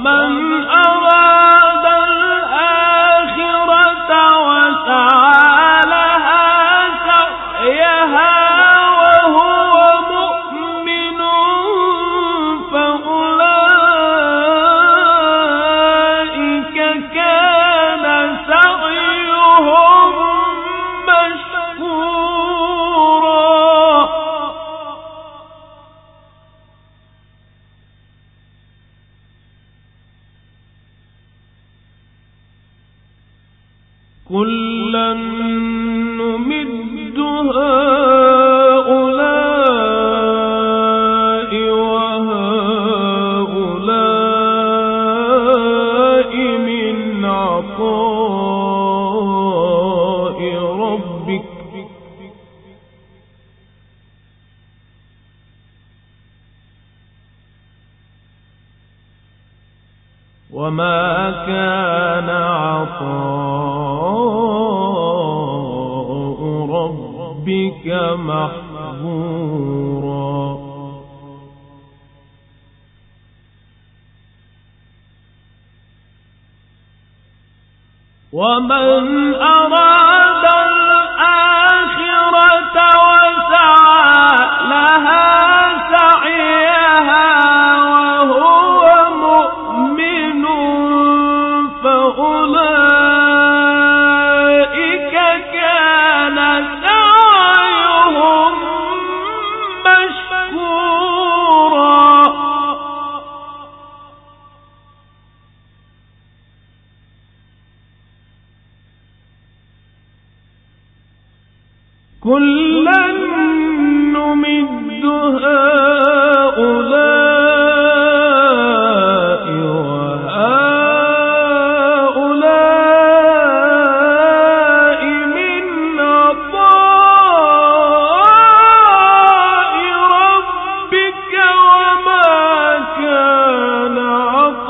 ومن أرسل ومن أراد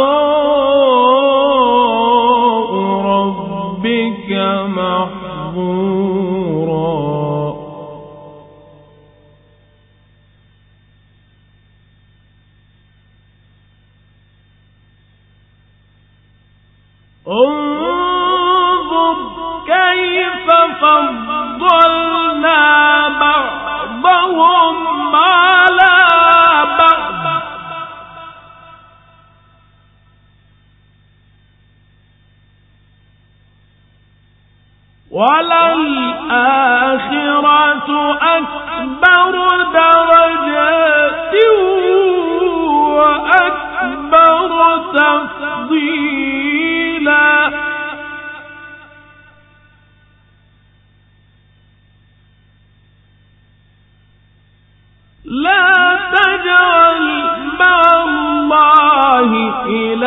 أَعْطَى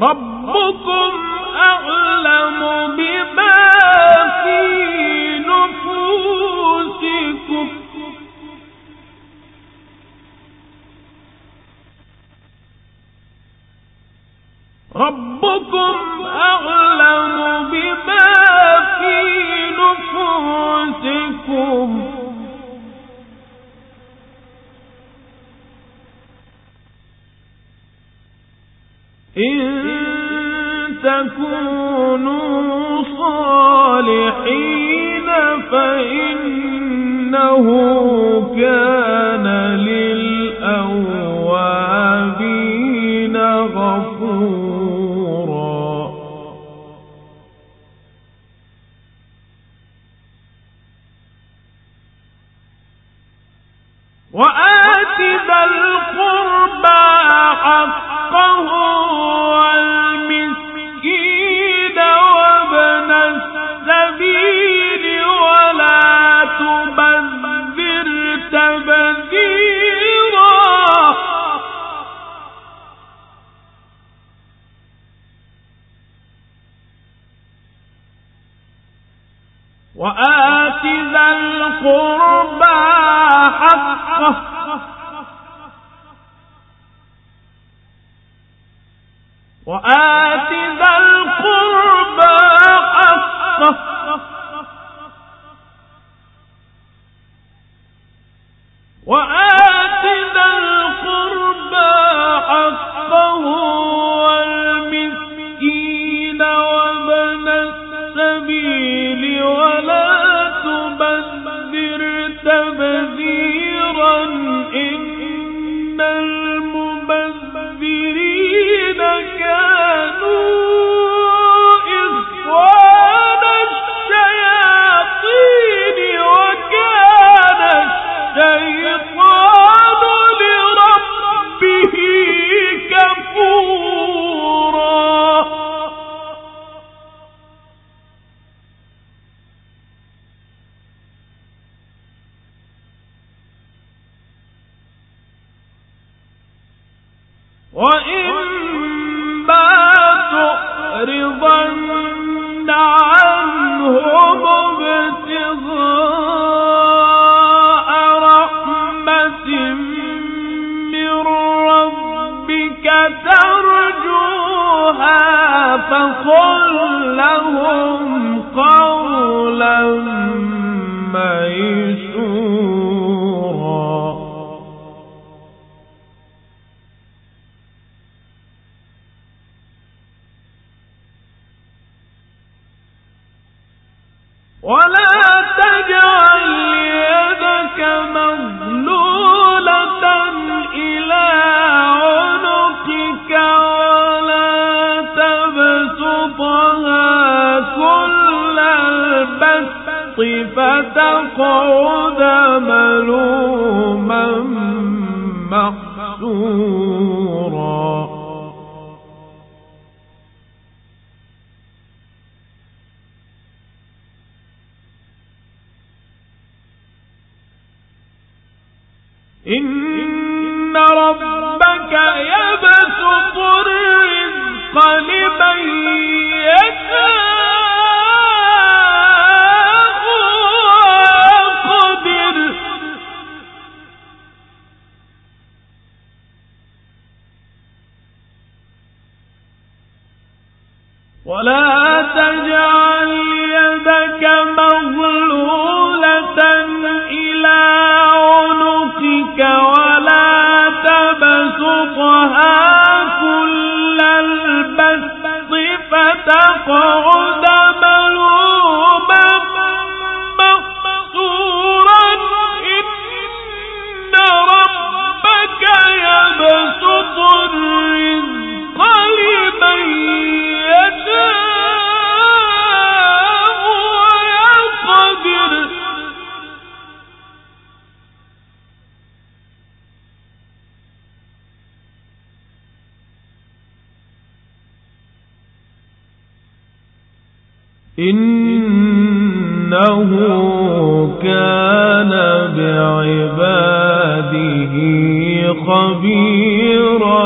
ربكم للأوابين Amém. فقل إن ربك يبسط الرزق لمن إنه كان بعباده خبيرا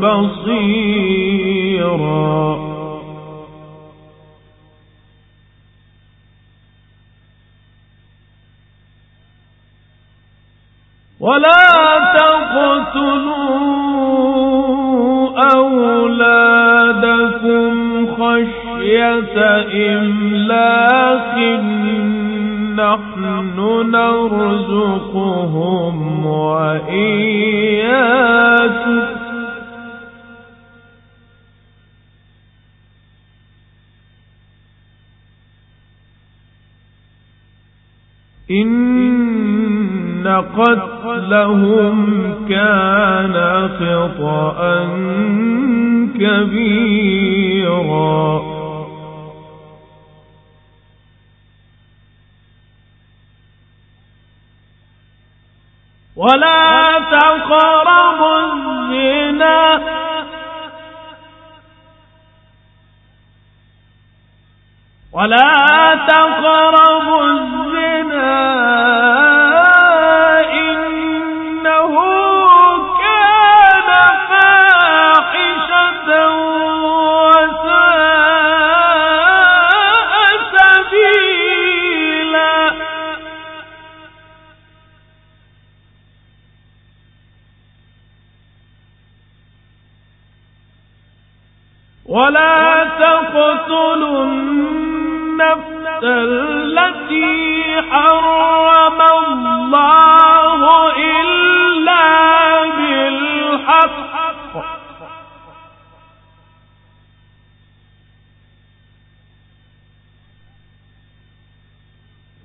بصيرا. ولا إملاق نحن نرزقهم وإياكم. إن قتلهم كان خطأ كبيرا. ولا تقربوا الزنا. ولا تقربوا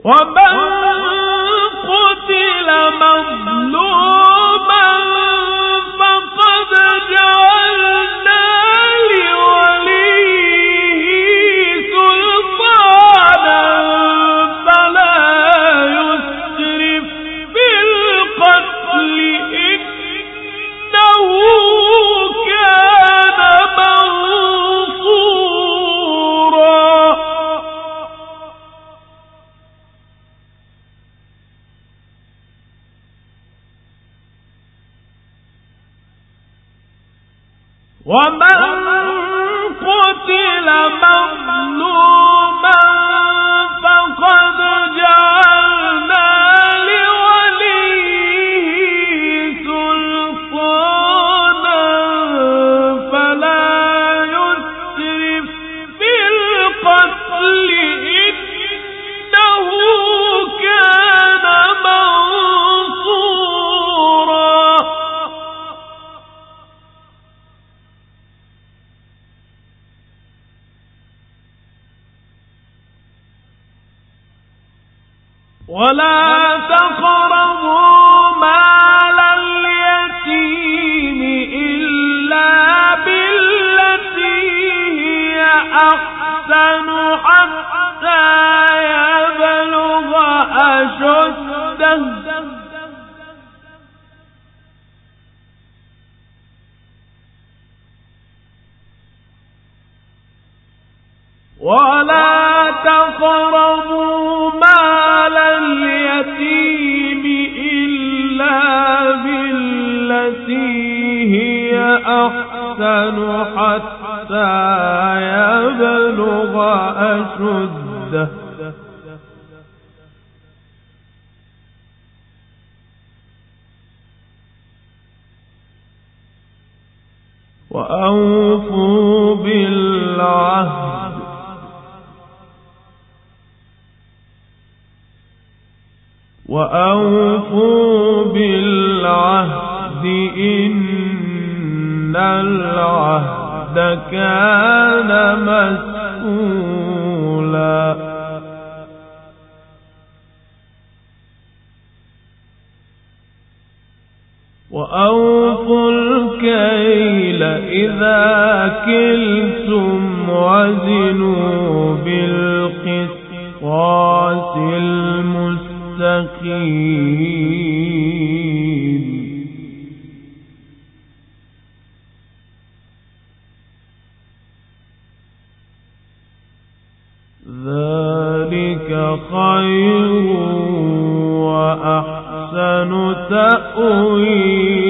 ومن قتل مظلوما حتى يبلغ أشده. وأوفوا بالعهد. وأوفوا بالعهد. إن العهد كان مسؤولا. وأوفوا الكيل إذا كلتم وزنوا بالقصاص المستقيم. ذلك خير وأحسن تأويلا.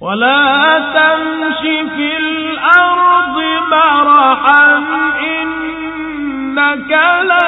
ولا تمش في الأرض مرحا إنك لن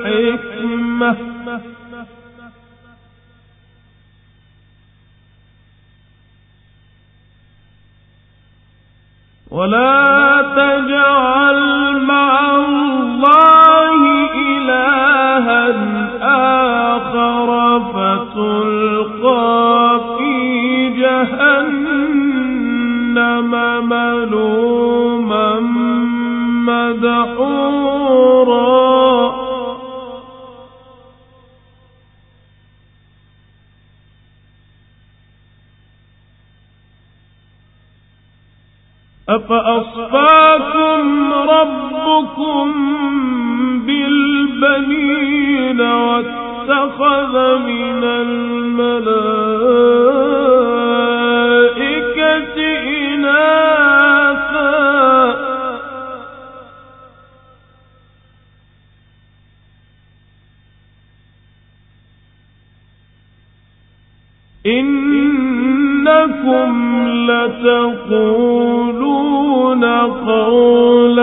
ولا تجعل إنكم لتقولون قولا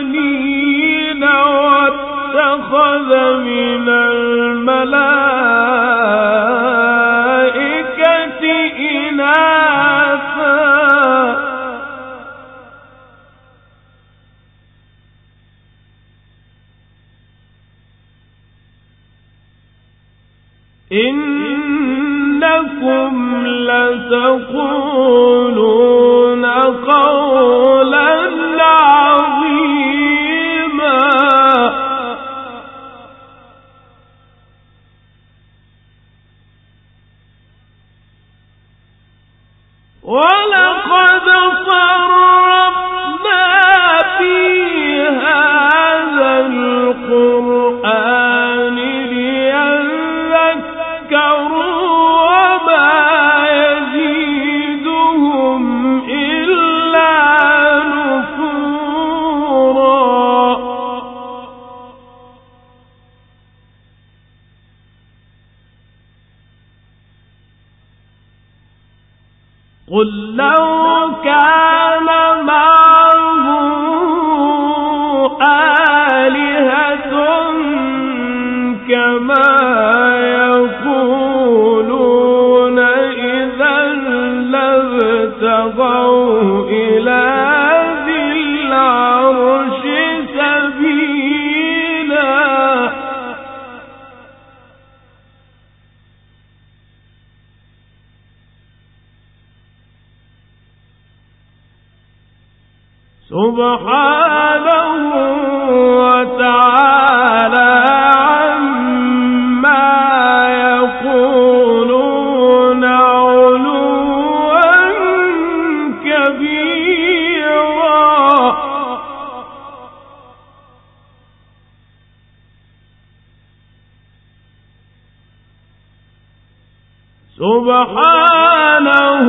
بالبنين واتخذ من قل لو سبحانه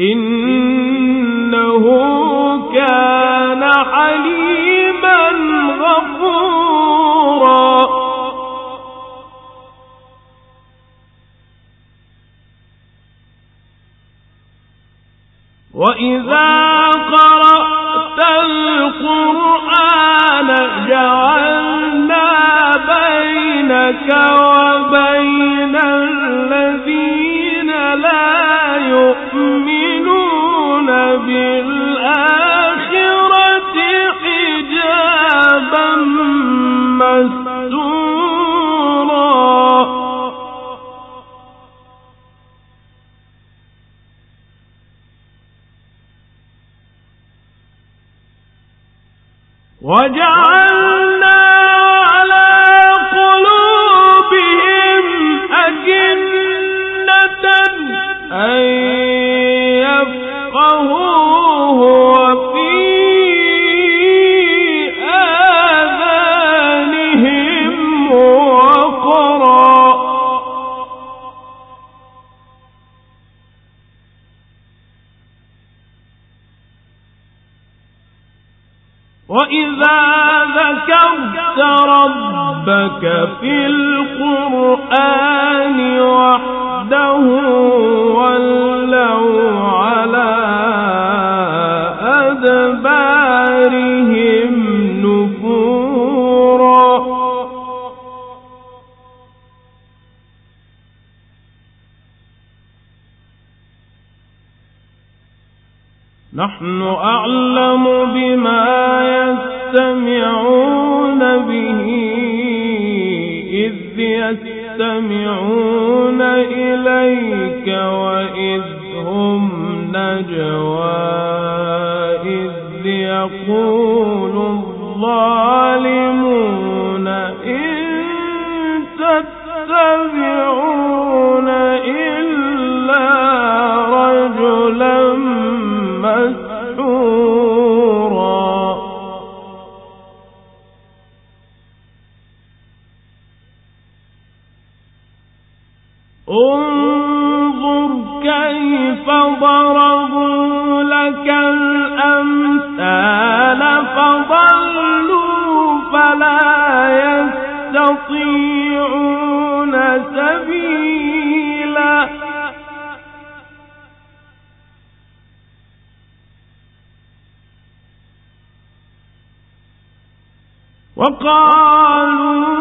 إنه كان حليما غفورا. وإذا جعلنا بينك وجعلنا ربك في القرآن وحده ولوا على أدبارهم نفورا. نحن أعلم بما يستمعون يستمعون وقالوا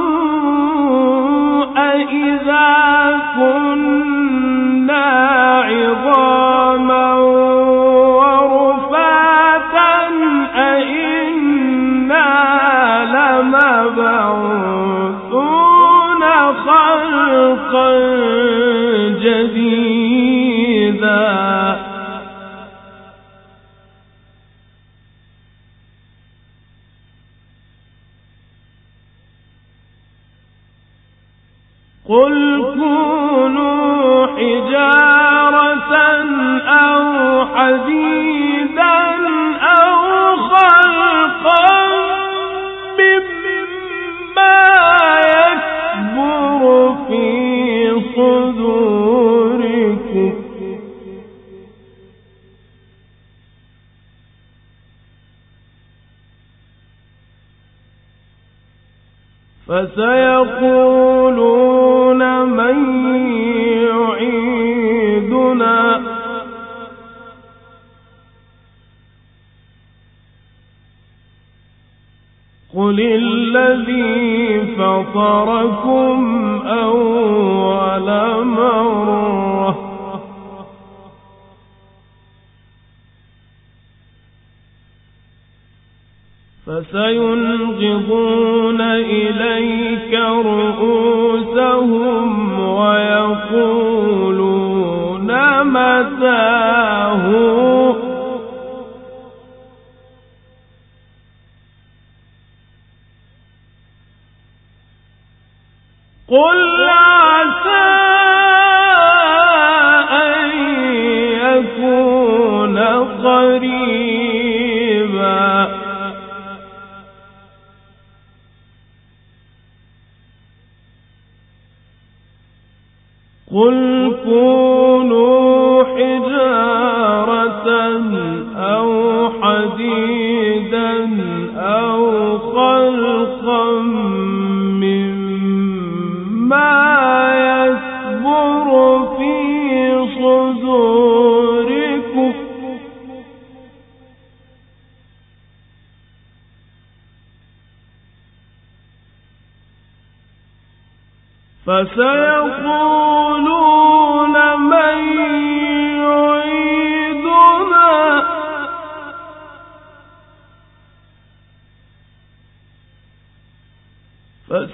فسيقولون من يعيدنا. قل الذي فطركم أول قل كونوا حجارة أو حديدا أو خلقا مما يكبر في صدوركم. فسيقولون